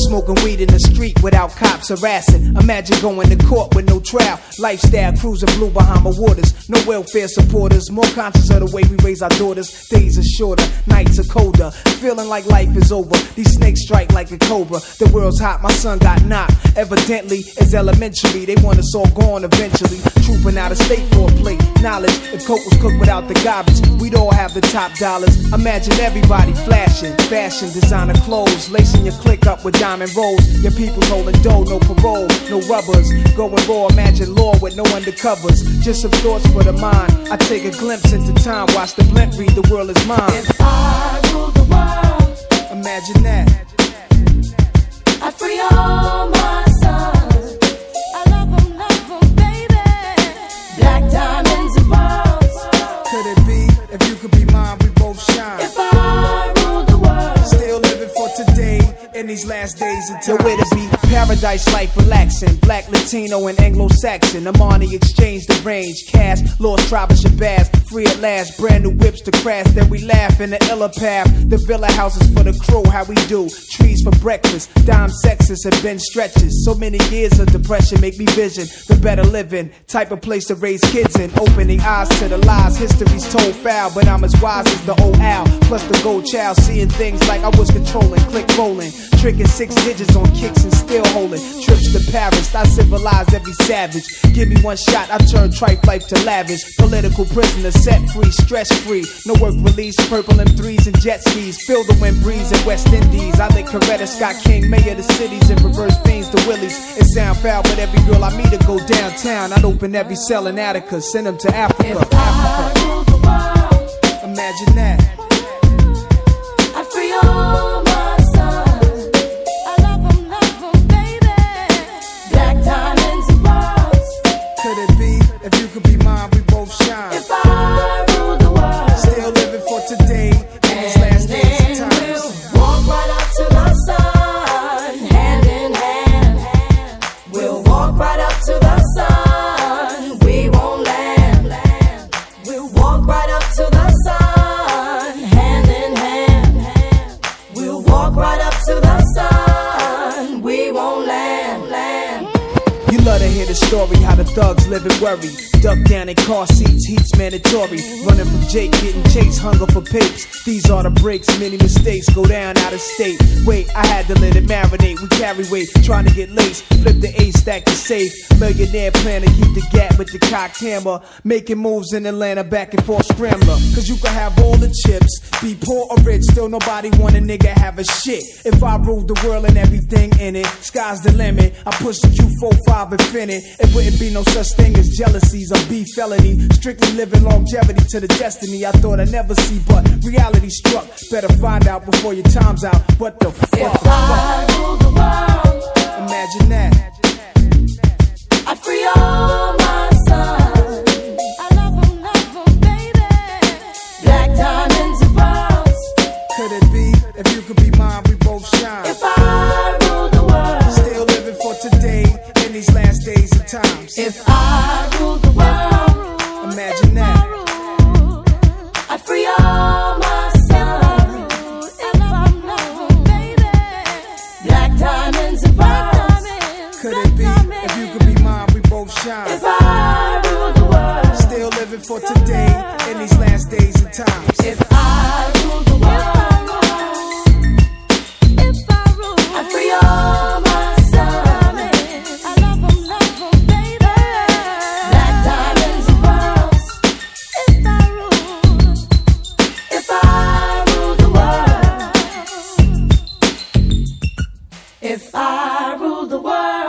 smoking weed in the street without cops harassing. Imagine going to court with no trial. Lifestyle cruising blue Bahama waters. No welfare supporters. More conscious of the way we raise our daughters. Days are shorter, nights are colder. Feeling like life is over. These snakes strike like a cobra. The world's hot, my son got knocked. Evidently, it's elementary. They want us all gone eventually. Trooping out of state for a plate. Knowledge, if coke was cooked without the garbage, we'd all have the top dollars. Imagine everybody flashing, fashion, designer clothes, lacing your click up with diamond rolls. Your people's holding dough, no parole, no rubbers. Going raw, imagine law with no undercovers. Just some thoughts for the mind. I take a glimpse into time, watch the blimp read, the world is mine. In these last days until where to be. Paradise life relaxing. Black latino and anglo-saxon. Amani exchange the range. Cash lost tribe of shabazz free at last. Brand new whips to crash. Then we laugh in the illa path. The villa houses for the crew. How we do for breakfast. Dime sexes have been stretches. So many years of depression make me vision the better living. Type of place to raise kids in. Opening eyes to the lies. History's told foul but i'm as wise as the old owl. Plus the gold child seeing things like i was controlling click rolling. Tricking six digits on kicks and still holding. Trips to paris i civilized every savage. Give me one shot i turn tripe life to lavish. Political prisoner set free stress free. No work release purple m3s and jet skis. Feel the wind breeze in west indies. I think coretta scott king mayor of the cities and reverse fiends to willies. It sound foul but every girl i meet to go downtown i'd open every cell in attica send them to africa. I the world, imagine that the story how the thugs live in worry. Duck down in car seats, heat's mandatory. Running from Jake, getting chased, hunger for papes. These are the breaks, many mistakes go down out of state. Wait, I had to let it marinate. We carry weight, trying to get laced. Flip the A stack to safe. Millionaire plan to keep the gap with the cocked hammer. Making moves in Atlanta, back and forth scrambler. Cause you can have all the chips, be poor or rich, still nobody want a nigga have a shit. If I ruled the world and everything in it, sky's the limit. I push the Q45 infinite. It wouldn't be no such thing as jealousies or beef felony. Strictly living longevity to the destiny I thought I'd never see, but reality struck. Better find out before your time's out. What the If fuck? I rule the world. Imagine that. I'd free all If I ruled the world.